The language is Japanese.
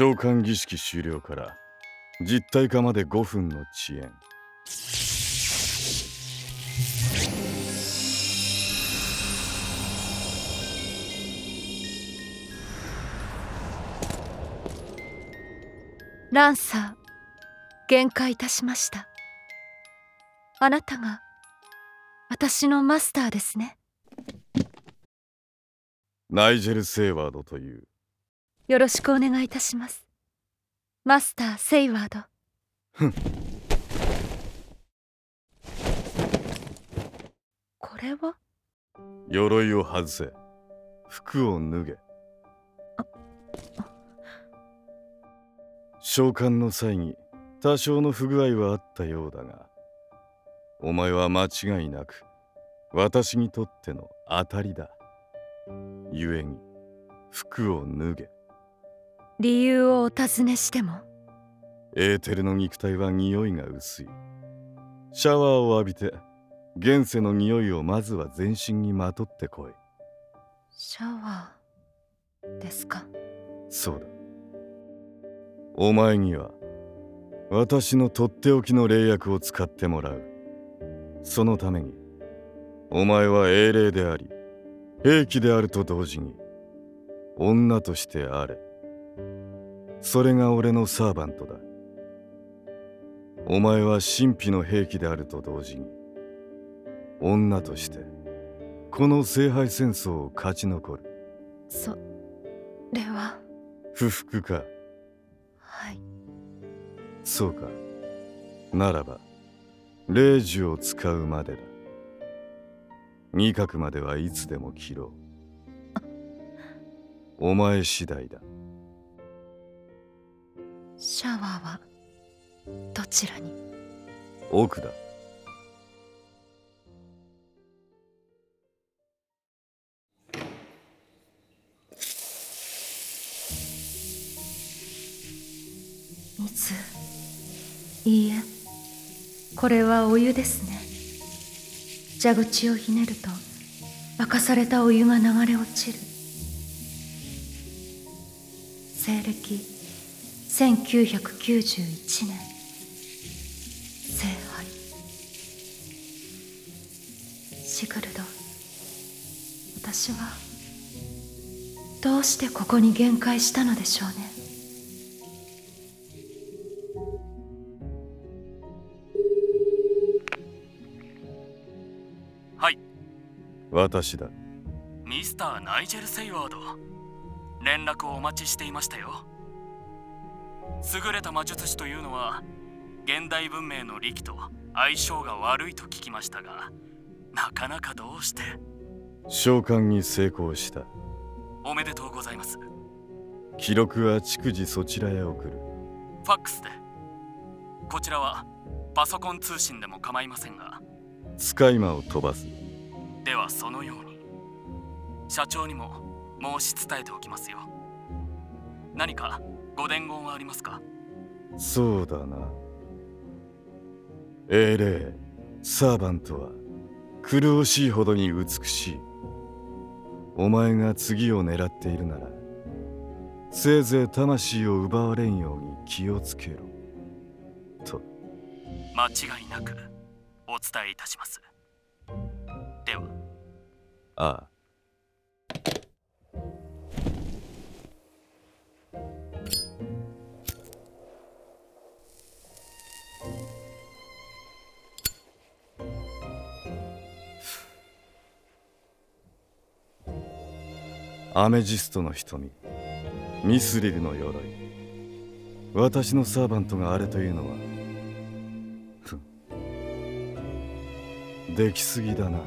召喚儀式終了から実体化まで5分の遅延。ランサー限界いたしました。あなたが私のマスターですね。ナイジェル・セイワードというよろしくお願いいたします。マスター・セイワード。ふん。これは？鎧を外せ。服を脱げ。召喚の際に多少の不具合はあったようだがお前は間違いなく私にとっての当たりだ。故に服を脱げ理由をお尋ねしても。エーテルの肉体は匂いが薄い。シャワーを浴びて現世の匂いをまずは全身にまとってこい。シャワーですか？そうだ。お前には私のとっておきの霊薬を使ってもらう。そのためにお前は英霊であり兵器であると同時に女としてあれそれが俺のサーバントだ。お前は神秘の兵器であると同時に女としてこの聖杯戦争を勝ち残る。それは。不服か？はい。そうか。ならば霊樹を使うまでだ。二角まではいつでも切ろう。お前次第だシャワーはどちらに？奥だ。水。いいえ。これはお湯ですね。蛇口をひねると沸かされたお湯が流れ落ちる。西暦1991年。聖杯。シグルド私はどうしてここに限界したのでしょうね。はい。私だ。ミスターナイジェル・セイワード。連絡をお待ちしていましたよ優れた魔術師というのは現代文明の力と相性が悪いと聞きましたがなかなかどうして？召喚に成功した。おめでとうございます。記録は逐次そちらへ送る。ファックスで。こちらはパソコン通信でも構いませんが。使い魔を飛ばす。ではそのように。社長にも申し伝えておきますよ。何かご伝言はありますか？そうだな。英霊サーバントは苦しいほどに美しい。お前が次を狙っているならせいぜい魂を奪われんように気をつけろ。と。間違いなくお伝えいたします。では。ああアメジストの瞳ミスリルの鎧。私のサーバントがあれというのはふん。できすぎだな。